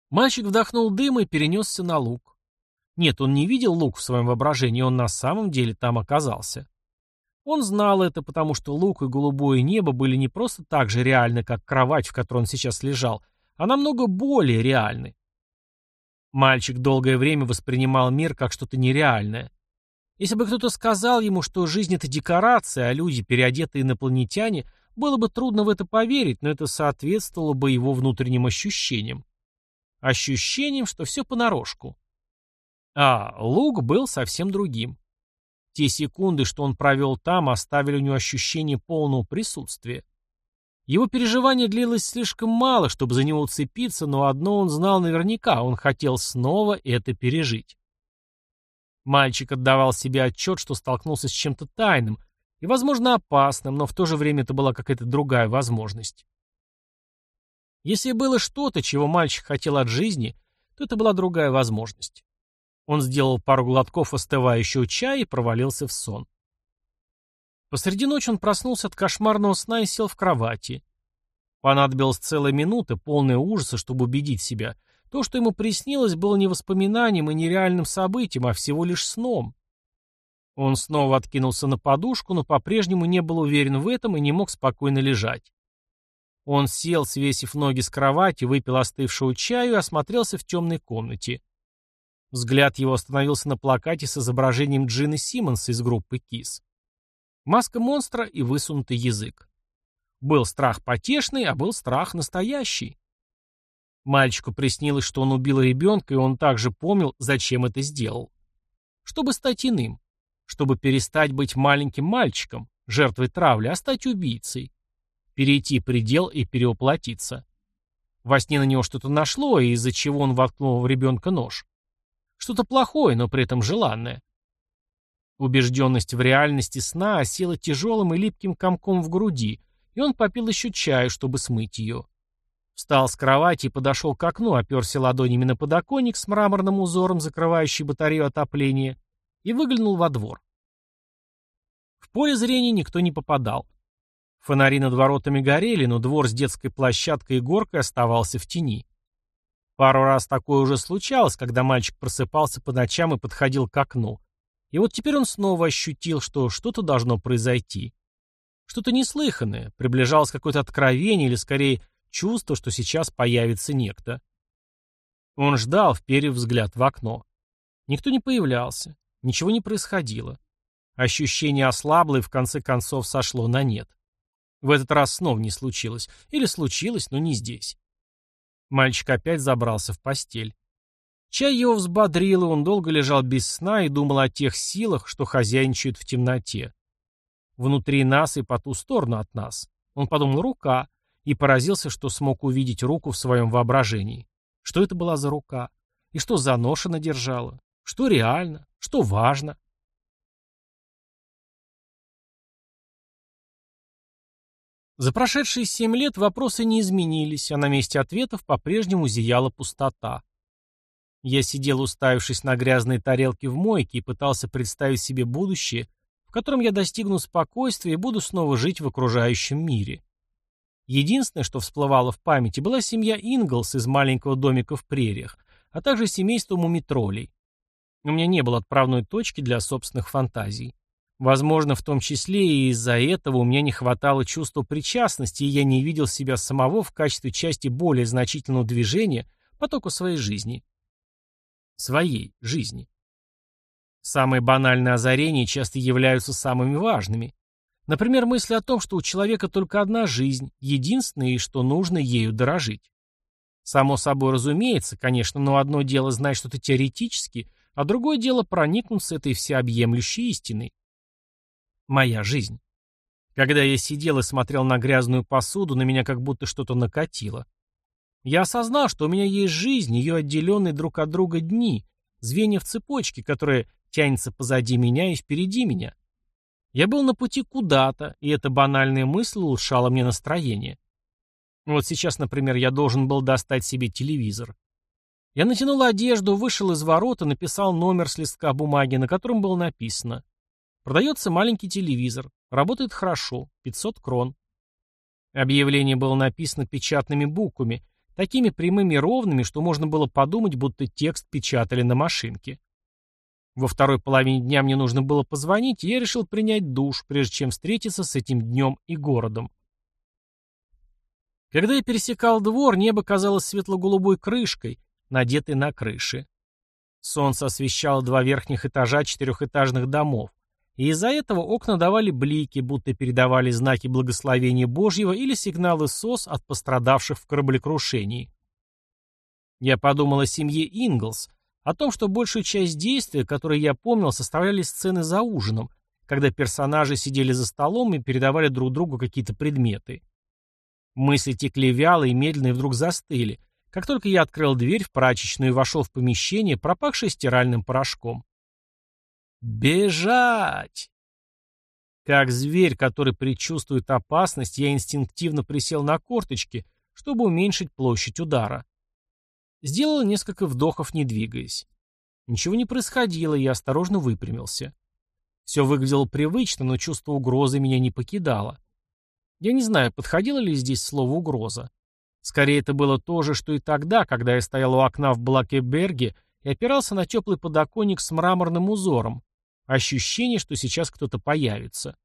Мальчик вдохнул дым и перенесся на луг. Нет, он не видел луг в своем воображении, он на самом деле там оказался. Он знал это, потому что луг и голубое небо были не просто так же реальны, как кровать, в которой он сейчас лежал, а намного более реальны. Мальчик долгое время воспринимал мир как что-то нереальное. Если бы кто-то сказал ему, что жизнь — это декорация, а люди, переодетые инопланетяне, было бы трудно в это поверить, но это соответствовало бы его внутренним ощущениям. Ощущением, что все понарошку. А луг был совсем другим. Те секунды, что он провел там, оставили у него ощущение полного присутствия. Его переживание длилось слишком мало, чтобы за него уцепиться, но одно он знал наверняка, он хотел снова это пережить. Мальчик отдавал себе отчет, что столкнулся с чем-то тайным и, возможно, опасным, но в то же время это была какая-то другая возможность. Если было что-то, чего мальчик хотел от жизни, то это была другая возможность. Он сделал пару глотков остывающего чая и провалился в сон. Посреди ночи он проснулся от кошмарного сна и сел в кровати. Понадобилась целая минута, полная ужаса, чтобы убедить себя. То, что ему приснилось, было не воспоминанием и нереальным событием, а всего лишь сном. Он снова откинулся на подушку, но по-прежнему не был уверен в этом и не мог спокойно лежать. Он сел, свесив ноги с кровати, выпил остывшего чаю и осмотрелся в темной комнате. Взгляд его остановился на плакате с изображением Джины Симмонса из группы KISS. Маска монстра и высунутый язык. Был страх потешный, а был страх настоящий. Мальчику приснилось, что он убил ребенка, и он также помнил, зачем это сделал. Чтобы стать иным. Чтобы перестать быть маленьким мальчиком, жертвой травли, а стать убийцей. Перейти предел и перевоплотиться. Во сне на него что-то нашло, и из-за чего он воткнул в ребенка нож. Что-то плохое, но при этом желанное. Убежденность в реальности сна осела тяжелым и липким комком в груди, и он попил еще чаю, чтобы смыть ее. Встал с кровати и подошел к окну, оперся ладонями на подоконник с мраморным узором, закрывающий батарею отопления, и выглянул во двор. В поле зрения никто не попадал. Фонари над воротами горели, но двор с детской площадкой и горкой оставался в тени. Пару раз такое уже случалось, когда мальчик просыпался по ночам и подходил к окну. И вот теперь он снова ощутил, что что-то должно произойти. Что-то неслыханное, приближалось какое-то откровение или, скорее, Чувство, что сейчас появится некто. Он ждал, вперев взгляд в окно. Никто не появлялся. Ничего не происходило. Ощущение ослабло и в конце концов сошло на нет. В этот раз снова не случилось. Или случилось, но не здесь. Мальчик опять забрался в постель. Чай его взбодрил, и он долго лежал без сна и думал о тех силах, что хозяйничают в темноте. Внутри нас и по ту сторону от нас. Он подумал, рука и поразился, что смог увидеть руку в своем воображении. Что это была за рука? И что за она держала? Что реально? Что важно? За прошедшие семь лет вопросы не изменились, а на месте ответов по-прежнему зияла пустота. Я сидел, уставившись на грязные тарелки в мойке, и пытался представить себе будущее, в котором я достигну спокойствия и буду снова жить в окружающем мире. Единственное, что всплывало в памяти, была семья Инглс из маленького домика в прериях, а также семейство мумитролей. У меня не было отправной точки для собственных фантазий. Возможно, в том числе и из-за этого у меня не хватало чувства причастности, и я не видел себя самого в качестве части более значительного движения потока своей жизни. Своей жизни. Самые банальные озарения часто являются самыми важными. Например, мысль о том, что у человека только одна жизнь, единственная и что нужно ею дорожить. Само собой разумеется, конечно, но одно дело знать что-то теоретически, а другое дело проникнуться этой всеобъемлющей истиной. Моя жизнь. Когда я сидел и смотрел на грязную посуду, на меня как будто что-то накатило. Я осознал, что у меня есть жизнь, ее отделенные друг от друга дни, звенья в цепочке, которые тянется позади меня и впереди меня. Я был на пути куда-то, и эта банальная мысль улучшала мне настроение. Вот сейчас, например, я должен был достать себе телевизор. Я натянул одежду, вышел из ворот и написал номер с листка бумаги, на котором было написано «Продается маленький телевизор. Работает хорошо. 500 крон». Объявление было написано печатными буквами, такими прямыми и ровными, что можно было подумать, будто текст печатали на машинке. Во второй половине дня мне нужно было позвонить, и я решил принять душ, прежде чем встретиться с этим днем и городом. Когда я пересекал двор, небо казалось светло-голубой крышкой, надетой на крыше. Солнце освещало два верхних этажа четырехэтажных домов, и из-за этого окна давали блики, будто передавали знаки благословения Божьего или сигналы СОС от пострадавших в кораблекрушении. Я подумал о семье Инглс, о том, что большую часть действия, которые я помнил, составляли сцены за ужином, когда персонажи сидели за столом и передавали друг другу какие-то предметы. Мысли текли вяло и медленно и вдруг застыли, как только я открыл дверь в прачечную и вошел в помещение, пропахшее стиральным порошком. «Бежать!» Как зверь, который предчувствует опасность, я инстинктивно присел на корточки, чтобы уменьшить площадь удара. Сделал несколько вдохов, не двигаясь. Ничего не происходило, и я осторожно выпрямился. Все выглядело привычно, но чувство угрозы меня не покидало. Я не знаю, подходило ли здесь слово «угроза». Скорее, это было то же, что и тогда, когда я стоял у окна в Блакеберге и опирался на теплый подоконник с мраморным узором. Ощущение, что сейчас кто-то появится.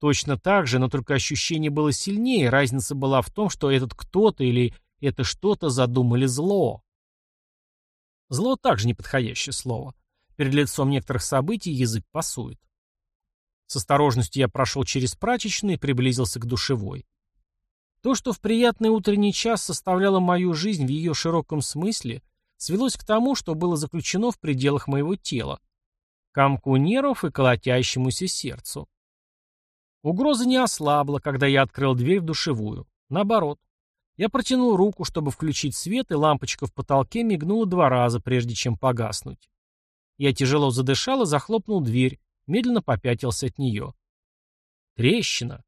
Точно так же, но только ощущение было сильнее, разница была в том, что этот кто-то или это что-то задумали зло. Зло также неподходящее слово. Перед лицом некоторых событий язык пасует. С осторожностью я прошел через прачечную и приблизился к душевой. То, что в приятный утренний час составляло мою жизнь в ее широком смысле, свелось к тому, что было заключено в пределах моего тела. Комку нервов и колотящемуся сердцу. Угроза не ослабла, когда я открыл дверь в душевую. Наоборот. Я протянул руку, чтобы включить свет, и лампочка в потолке мигнула два раза, прежде чем погаснуть. Я тяжело задышал и захлопнул дверь, медленно попятился от нее. Трещина.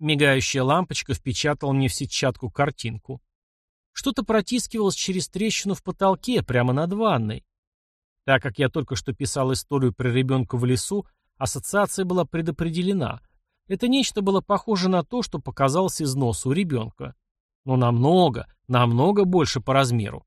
Мигающая лампочка впечатала мне в сетчатку картинку. Что-то протискивалось через трещину в потолке, прямо над ванной. Так как я только что писал историю про ребенка в лесу, ассоциация была предопределена. Это нечто было похоже на то, что показалось из носа у ребенка. Но намного, намного больше по размеру.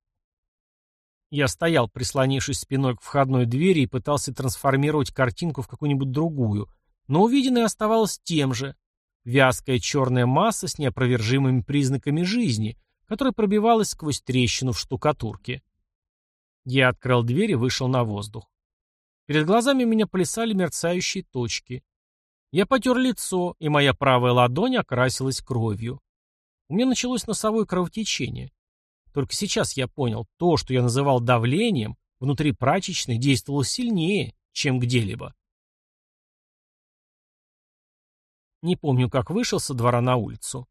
Я стоял, прислонившись спиной к входной двери и пытался трансформировать картинку в какую-нибудь другую, но увиденное оставалось тем же. Вязкая черная масса с неопровержимыми признаками жизни, которая пробивалась сквозь трещину в штукатурке. Я открыл дверь и вышел на воздух. Перед глазами у меня плясали мерцающие точки. Я потер лицо, и моя правая ладонь окрасилась кровью. У меня началось носовое кровотечение. Только сейчас я понял, то, что я называл давлением, внутри прачечной действовало сильнее, чем где-либо. Не помню, как вышел со двора на улицу.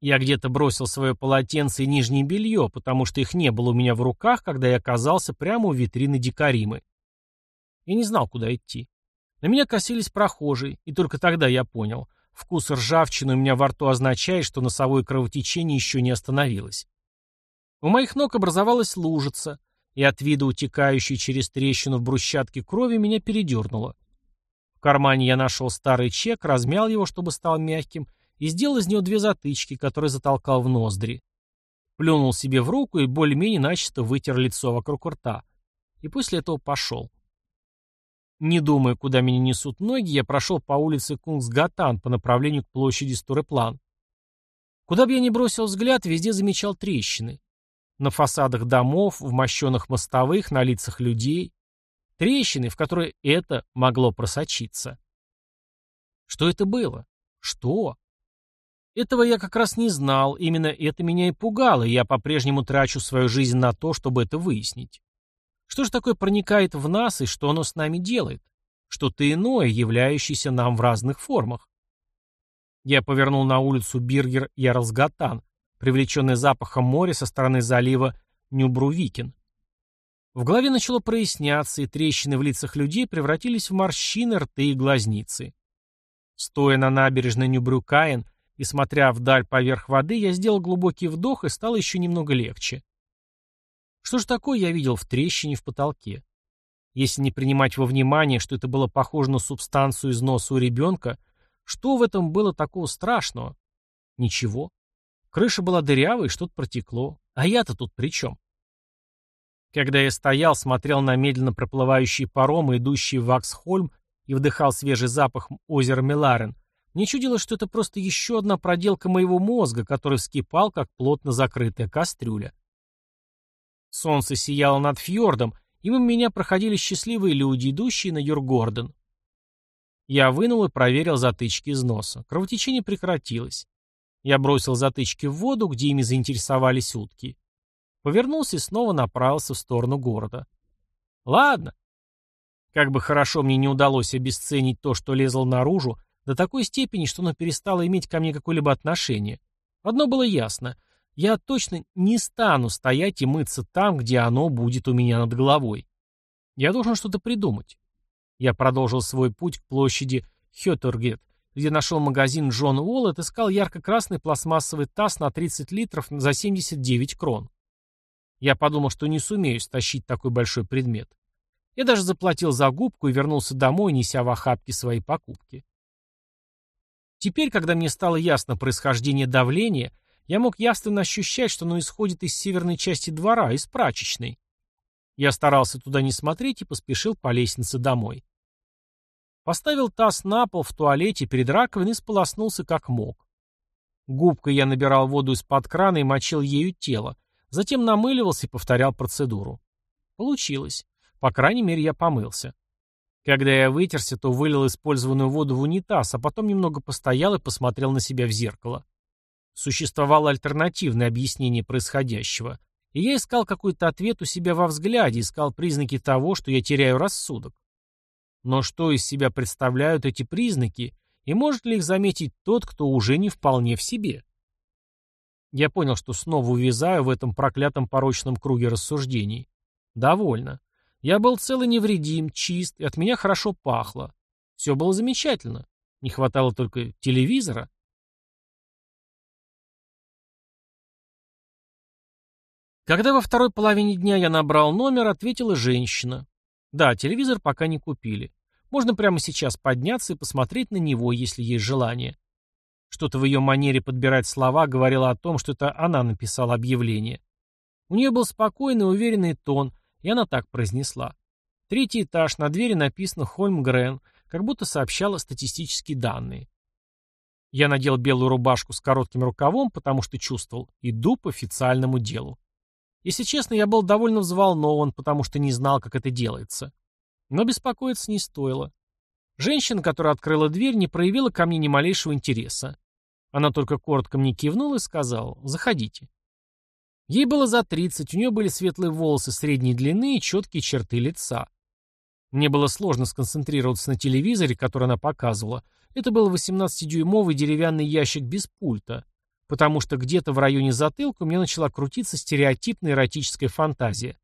Я где-то бросил свое полотенце и нижнее белье, потому что их не было у меня в руках, когда я оказался прямо у витрины Дикаримы. Я не знал, куда идти. На меня косились прохожие, и только тогда я понял. Вкус ржавчины у меня во рту означает, что носовое кровотечение еще не остановилось. У моих ног образовалась лужица, и от вида утекающей через трещину в брусчатке крови меня передернуло. В кармане я нашел старый чек, размял его, чтобы стал мягким, и сделал из него две затычки, которые затолкал в ноздри. Плюнул себе в руку и более-менее начисто вытер лицо вокруг рта. И после этого пошел. Не думая, куда меня несут ноги, я прошел по улице Кунгсгатан по направлению к площади Стуреплан. Куда бы я ни бросил взгляд, везде замечал трещины. На фасадах домов, в мощенных мостовых, на лицах людей. Трещины, в которые это могло просочиться. Что это было? Что? Этого я как раз не знал, именно это меня и пугало, и я по-прежнему трачу свою жизнь на то, чтобы это выяснить. Что же такое проникает в нас и что оно с нами делает? Что-то иное, являющееся нам в разных формах. Я повернул на улицу Биргер Ярлсгатан, привлеченный запахом моря со стороны залива Нюбрувикин. В голове начало проясняться, и трещины в лицах людей превратились в морщины, рты и глазницы. Стоя на набережной Нюбрюкаин, и, смотря вдаль поверх воды, я сделал глубокий вдох и стало еще немного легче. Что же такое я видел в трещине в потолке? Если не принимать во внимание, что это было похоже на субстанцию из носа у ребенка, что в этом было такого страшного? Ничего. Крыша была дырявой, что-то протекло. А я-то тут при чем? Когда я стоял, смотрел на медленно проплывающие паромы, идущие в Ваксхольм, и вдыхал свежий запах озера Миларен, мне чудилось, что это просто еще одна проделка моего мозга, который вскипал, как плотно закрытая кастрюля. Солнце сияло над фьордом, и мимо меня проходили счастливые люди, идущие на Юргорден. Я вынул и проверил затычки из носа. Кровотечение прекратилось. Я бросил затычки в воду, где ими заинтересовались утки. Повернулся и снова направился в сторону города. Ладно. Как бы хорошо мне не удалось обесценить то, что лезло наружу, до такой степени, что оно перестало иметь ко мне какое-либо отношение. Одно было ясно. Я точно не стану стоять и мыться там, где оно будет у меня над головой. Я должен что-то придумать. Я продолжил свой путь к площади Хётергет, где нашел магазин Джон Уоллет, искал ярко-красный пластмассовый таз на 30 литров за 79 крон. Я подумал, что не сумею стащить такой большой предмет. Я даже заплатил за губку и вернулся домой, неся в охапке свои покупки. Теперь, когда мне стало ясно происхождение давления, я мог явственно ощущать, что оно исходит из северной части двора, из прачечной. Я старался туда не смотреть и поспешил по лестнице домой. Поставил таз на пол в туалете перед раковиной и сполоснулся как мог. Губкой я набирал воду из-под крана и мочил ею тело, затем намыливался и повторял процедуру. Получилось. По крайней мере, я помылся. Когда я вытерся, то вылил использованную воду в унитаз, а потом немного постоял и посмотрел на себя в зеркало. Существовало альтернативное объяснение происходящего, и я искал какой-то ответ у себя во взгляде, искал признаки того, что я теряю рассудок. Но что из себя представляют эти признаки, и может ли их заметить тот, кто уже не вполне в себе? Я понял, что снова увязаю в этом проклятом порочном круге рассуждений. Довольно. Я был цел и невредим, чист, и от меня хорошо пахло. Все было замечательно. Не хватало только телевизора. Когда во второй половине дня я набрал номер, ответила женщина. Да, телевизор пока не купили. Можно прямо сейчас подняться и посмотреть на него, если есть желание. Что-то в ее манере подбирать слова говорило о том, что это она написала объявление. У нее был спокойный, уверенный тон, и она так произнесла. Третий этаж, на двери написано «Хольмгрен», как будто сообщала статистические данные. Я надел белую рубашку с коротким рукавом, потому что чувствовал, иду по официальному делу. Если честно, я был довольно взволнован, потому что не знал, как это делается. Но беспокоиться не стоило. Женщина, которая открыла дверь, не проявила ко мне ни малейшего интереса. Она только коротко мне кивнула и сказала «Заходите». Ей было за 30, у нее были светлые волосы средней длины и четкие черты лица. Мне было сложно сконцентрироваться на телевизоре, который она показывала. Это был 18-дюймовый деревянный ящик без пульта, потому что где-то в районе затылка у меня начала крутиться стереотипная эротическая фантазия.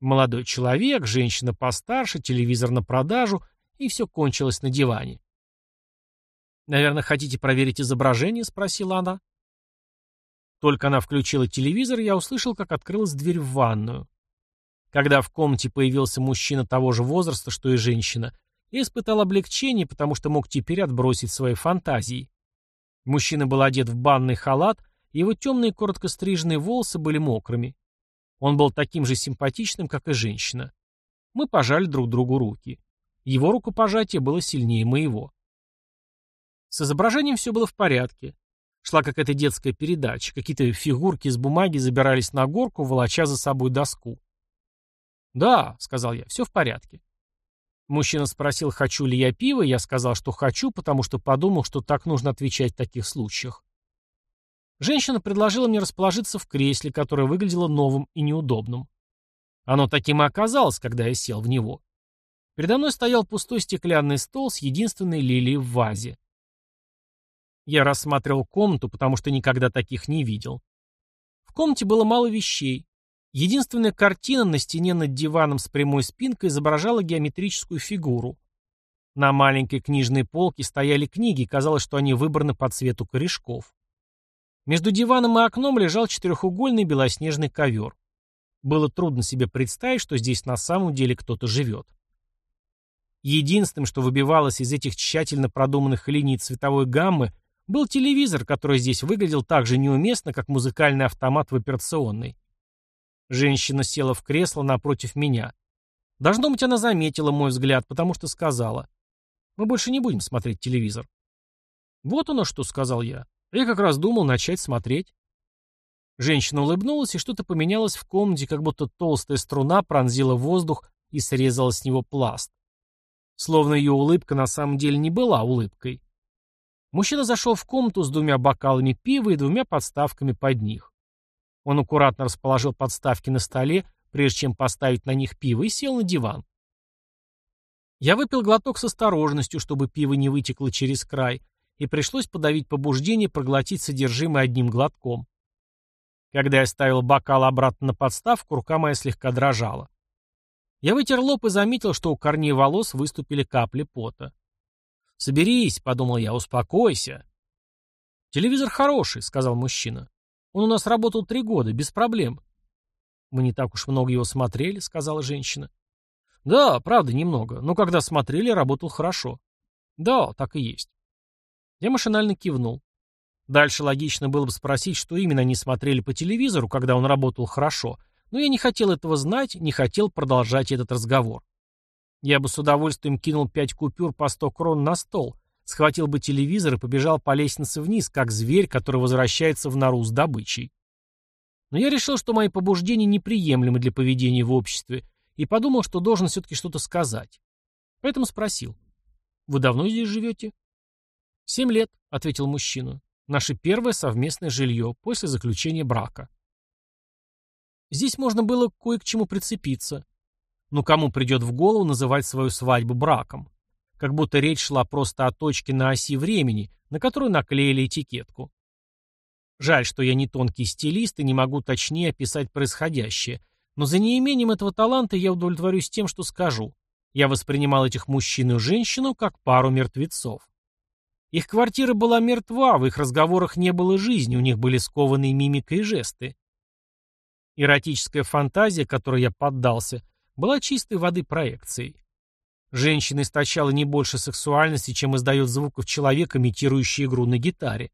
Молодой человек, женщина постарше, телевизор на продажу, и все кончилось на диване. «Наверное, хотите проверить изображение?» — спросила она. Только она включила телевизор, я услышал, как открылась дверь в ванную. Когда в комнате появился мужчина того же возраста, что и женщина, я испытал облегчение, потому что мог теперь отбросить свои фантазии. Мужчина был одет в банный халат, и его темные коротко стриженные волосы были мокрыми. Он был таким же симпатичным, как и женщина. Мы пожали друг другу руки. Его рукопожатие было сильнее моего. С изображением все было в порядке. Шла какая-то детская передача. Какие-то фигурки из бумаги забирались на горку, волоча за собой доску. «Да», — сказал я, — «все в порядке». Мужчина спросил, хочу ли я пиво, я сказал, что хочу, потому что подумал, что так нужно отвечать в таких случаях. Женщина предложила мне расположиться в кресле, которое выглядело новым и неудобным. Оно таким и оказалось, когда я сел в него. Передо мной стоял пустой стеклянный стол с единственной лилией в вазе. Я рассматривал комнату, потому что никогда таких не видел. В комнате было мало вещей. Единственная картина на стене над диваном с прямой спинкой изображала геометрическую фигуру. На маленькой книжной полке стояли книги, казалось, что они выбраны по цвету корешков. Между диваном и окном лежал четырехугольный белоснежный ковер. Было трудно себе представить, что здесь на самом деле кто-то живет. Единственным, что выбивалось из этих тщательно продуманных линий цветовой гаммы, был телевизор, который здесь выглядел так же неуместно, как музыкальный автомат в операционной. Женщина села в кресло напротив меня. Должно быть, она заметила мой взгляд, потому что сказала. «Мы больше не будем смотреть телевизор». «Вот оно что», — сказал я. «Я как раз думал начать смотреть». Женщина улыбнулась, и что-то поменялось в комнате, как будто толстая струна пронзила воздух и срезала с него пласт. Словно ее улыбка на самом деле не была улыбкой. Мужчина зашел в комнату с двумя бокалами пива и двумя подставками под них. Он аккуратно расположил подставки на столе, прежде чем поставить на них пиво, и сел на диван. Я выпил глоток с осторожностью, чтобы пиво не вытекло через край, и пришлось подавить побуждение проглотить содержимое одним глотком. Когда я ставил бокал обратно на подставку, рука моя слегка дрожала. Я вытер лоб и заметил, что у корней волос выступили капли пота. «Соберись», — подумал я, — «успокойся». «Телевизор хороший», — сказал мужчина. «Он у нас работал три года, без проблем». «Мы не так уж много его смотрели», — сказала женщина. «Да, правда, немного, но когда смотрели, работал хорошо». «Да, так и есть». Я машинально кивнул. Дальше логично было бы спросить, что именно они смотрели по телевизору, когда он работал хорошо, но я не хотел этого знать, не хотел продолжать этот разговор. Я бы с удовольствием кинул пять купюр по сто крон на стол, схватил бы телевизор и побежал по лестнице вниз, как зверь, который возвращается в нору с добычей. Но я решил, что мои побуждения неприемлемы для поведения в обществе, и подумал, что должен все-таки что-то сказать. Поэтому спросил. «Вы давно здесь живете?» «Семь лет», — ответил мужчина. «Наше первое совместное жилье после заключения брака». Здесь можно было кое к чему прицепиться. Но кому придет в голову называть свою свадьбу браком? Как будто речь шла просто о точке на оси времени, на которую наклеили этикетку. Жаль, что я не тонкий стилист и не могу точнее описать происходящее, но за неимением этого таланта я удовлетворюсь тем, что скажу. Я воспринимал этих мужчину и женщину как пару мертвецов. Их квартира была мертва, в их разговорах не было жизни, у них были скованные мимикой и жесты. Эротическая фантазия, которой я поддался, была чистой воды проекцией. Женщина источала не больше сексуальности, чем издает звуков человек, имитирующий игру на гитаре.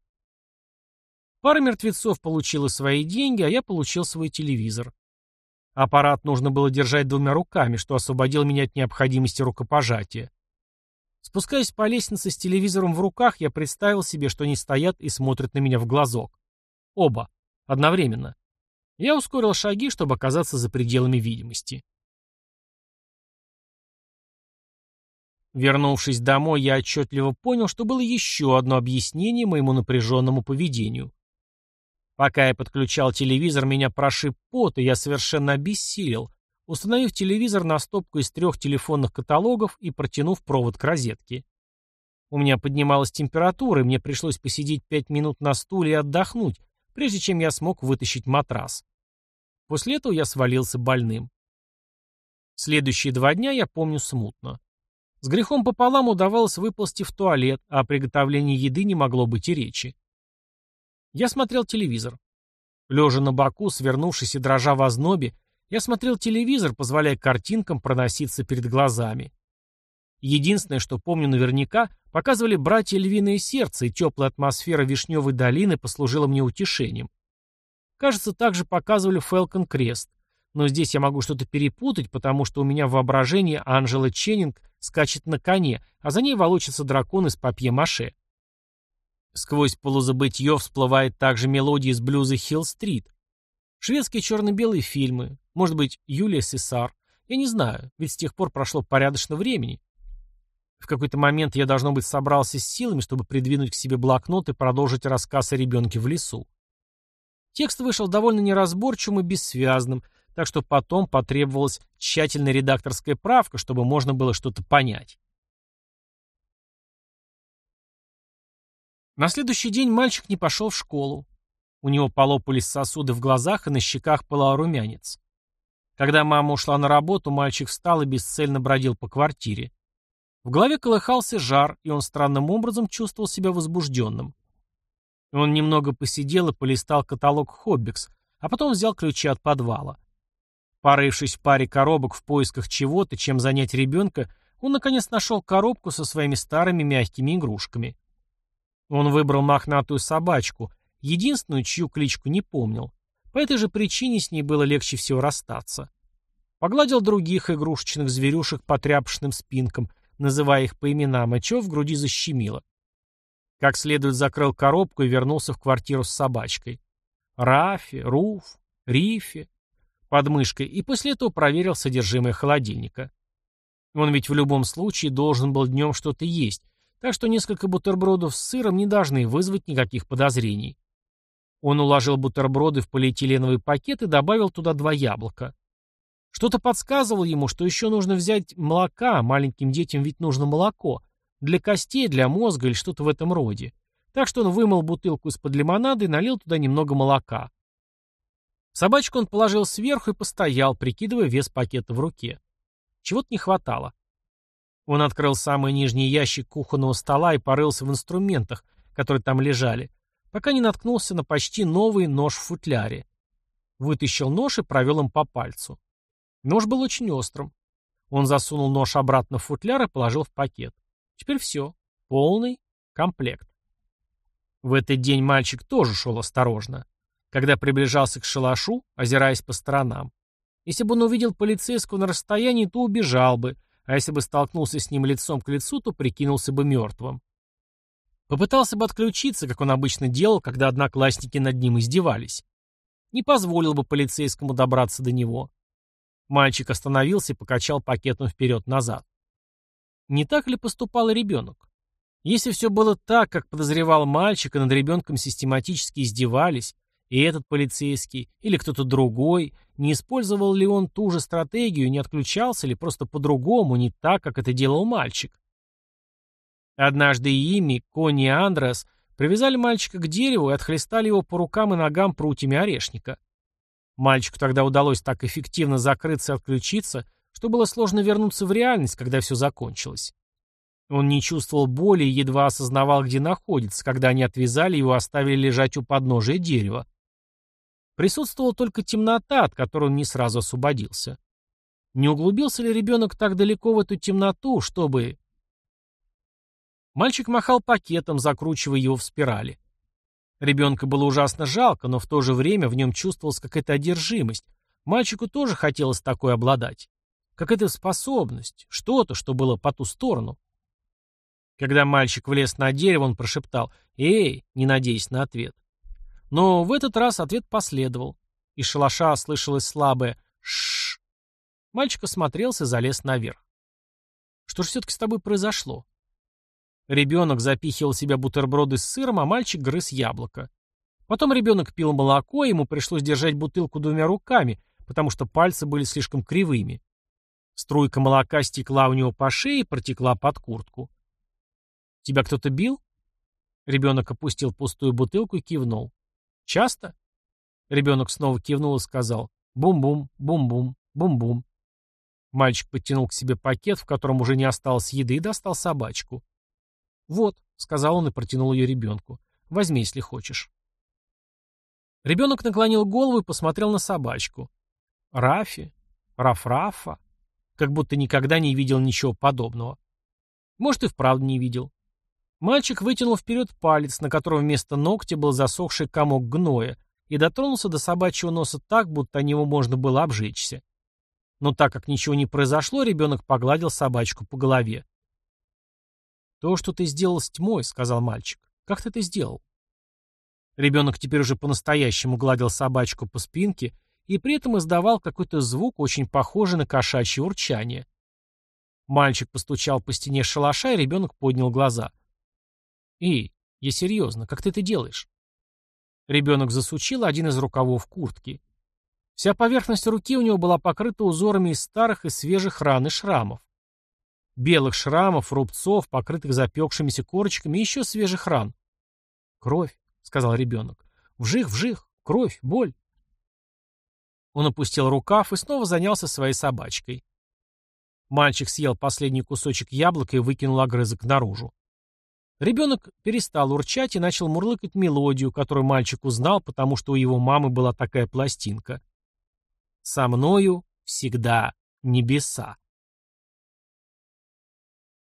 Пара мертвецов получила свои деньги, а я получил свой телевизор. Аппарат нужно было держать двумя руками, что освободило меня от необходимости рукопожатия. Спускаясь по лестнице с телевизором в руках, я представил себе, что они стоят и смотрят на меня в глазок. Оба. Одновременно. Я ускорил шаги, чтобы оказаться за пределами видимости. Вернувшись домой, я отчетливо понял, что было еще одно объяснение моему напряженному поведению. Пока я подключал телевизор, меня прошиб пот, и я совершенно обессилел, установив телевизор на стопку из трех телефонных каталогов и протянув провод к розетке. У меня поднималась температура, и мне пришлось посидеть пять минут на стуле и отдохнуть, прежде чем я смог вытащить матрас. После этого я свалился больным. Следующие два дня я помню смутно. С грехом пополам удавалось выползти в туалет, а о приготовлении еды не могло быть и речи. Я смотрел телевизор. Лежа на боку, свернувшись и дрожа в ознобе, я смотрел телевизор, позволяя картинкам проноситься перед глазами. Единственное, что помню наверняка, показывали «Братья Львиное Сердце», и теплая атмосфера Вишневой долины послужила мне утешением. Кажется, также показывали «Фелкон Крест», но здесь я могу что-то перепутать, потому что у меня в воображении Анжела Ченнинг скачет на коне, а за ней волочится дракон из папье-маше. Сквозь полузабытье всплывает также мелодия из блюза «Хилл-стрит». Шведские черно-белые фильмы, может быть, Юлия Сесар. Я не знаю, ведь с тех пор прошло порядочно времени. В какой-то момент я, должно быть, собрался с силами, чтобы придвинуть к себе блокнот и продолжить рассказ о ребенке в лесу. Текст вышел довольно неразборчивым и бессвязным, так что потом потребовалась тщательная редакторская правка, чтобы можно было что-то понять. На следующий день мальчик не пошел в школу. У него полопались сосуды в глазах, и на щеках пылал румянец. Когда мама ушла на работу, мальчик встал и бесцельно бродил по квартире. В голове колыхался жар, и он странным образом чувствовал себя возбужденным. Он немного посидел и полистал каталог «Хоббикс», а потом взял ключи от подвала. Порывшись в паре коробок в поисках чего-то, чем занять ребенка, он наконец нашел коробку со своими старыми мягкими игрушками. Он выбрал мохнатую собачку, единственную, чью кличку не помнил. По этой же причине с ней было легче всего расстаться. Погладил других игрушечных зверюшек по тряпочным спинкам, называя их по именам, а чё в груди защемило. Как следует закрыл коробку и вернулся в квартиру с собачкой. Рафи, Руф, Рифи, под мышкой, и после этого проверил содержимое холодильника. Он ведь в любом случае должен был днем что-то есть, так что несколько бутербродов с сыром не должны вызвать никаких подозрений. Он уложил бутерброды в полиэтиленовый пакет и добавил туда два яблока. Что-то подсказывало ему, что еще нужно взять молока, маленьким детям ведь нужно молоко, для костей, для мозга или что-то в этом роде. Так что он вымыл бутылку из-под лимонада и налил туда немного молока. Собачку он положил сверху и постоял, прикидывая вес пакета в руке. Чего-то не хватало. Он открыл самый нижний ящик кухонного стола и порылся в инструментах, которые там лежали, пока не наткнулся на почти новый нож в футляре. Вытащил нож и провел им по пальцу. Нож был очень острым. Он засунул нож обратно в футляр и положил в пакет. Теперь все. Полный комплект. В этот день мальчик тоже шел осторожно. Когда приближался к шалашу, озираясь по сторонам. Если бы он увидел полицейского на расстоянии, то убежал бы, а если бы столкнулся с ним лицом к лицу, то прикинулся бы мертвым. Попытался бы отключиться, как он обычно делал, когда одноклассники над ним издевались. Не позволил бы полицейскому добраться до него. Мальчик остановился и покачал пакетом вперед-назад. Не так ли поступал ребенок? Если все было так, как подозревал мальчик, и над ребенком систематически издевались, и этот полицейский, или кто-то другой, не использовал ли он ту же стратегию, не отключался ли просто по-другому, не так, как это делал мальчик? Однажды ими, Кони и Андрес, привязали мальчика к дереву и отхлестали его по рукам и ногам прутьями орешника. Мальчику тогда удалось так эффективно закрыться и отключиться, что было сложно вернуться в реальность, когда все закончилось. Он не чувствовал боли и едва осознавал, где находится, когда они отвязали его и оставили лежать у подножия дерева. Присутствовала только темнота, от которой он не сразу освободился. Не углубился ли ребенок так далеко в эту темноту, чтобы... Мальчик махал пакетом, закручивая его в спирали. Ребенка было ужасно жалко, но в то же время в нем чувствовалась какая-то одержимость. Мальчику тоже хотелось такой обладать. Какая-то способность, что-то, что было по ту сторону. Когда мальчик влез на дерево, он прошептал «Эй!», не надеясь на ответ. Но в этот раз ответ последовал. Из шалаша слышалось слабое «Шшш». Мальчик осмотрелся и залез наверх. Что же все-таки с тобой произошло? Ребенок запихивал в себя бутерброды с сыром, а мальчик грыз яблоко. Потом ребенок пил молоко, ему пришлось держать бутылку двумя руками, потому что пальцы были слишком кривыми. Струйка молока стекла у него по шее и протекла под куртку. «Тебя кто-то бил?» Ребенок опустил пустую бутылку и кивнул. «Часто?» Ребенок снова кивнул и сказал «Бум-бум, бум-бум, бум-бум». Мальчик подтянул к себе пакет, в котором уже не осталось еды, и достал собачку. «Вот», — сказал он и протянул ее ребенку. «Возьми, если хочешь». Ребенок наклонил голову и посмотрел на собачку. Рафи, Раф-Рафа, как будто никогда не видел ничего подобного. Может, и вправду не видел. Мальчик вытянул вперед палец, на котором вместо ногтя был засохший комок гноя, и дотронулся до собачьего носа так, будто о него можно было обжечься. Но так как ничего не произошло, ребенок погладил собачку по голове. «То, что ты сделал с тьмой», — сказал мальчик. «Как ты это сделал?» Ребенок теперь уже по-настоящему гладил собачку по спинке и при этом издавал какой-то звук, очень похожий на кошачье урчание. Мальчик постучал по стене шалаша, и ребенок поднял глаза. «Эй, я серьезно, как ты это делаешь?» Ребенок засучил один из рукавов куртки. Вся поверхность руки у него была покрыта узорами из старых и свежих ран и шрамов белых шрамов, рубцов, покрытых запекшимися корочками и еще свежих ран. «Кровь», — сказал ребенок. «Вжих, вжих, кровь, боль». Он опустил рукав и снова занялся своей собачкой. Мальчик съел последний кусочек яблока и выкинул огрызок наружу. Ребенок перестал урчать и начал мурлыкать мелодию, которую мальчик узнал, потому что у его мамы была такая пластинка. «Со мною всегда небеса».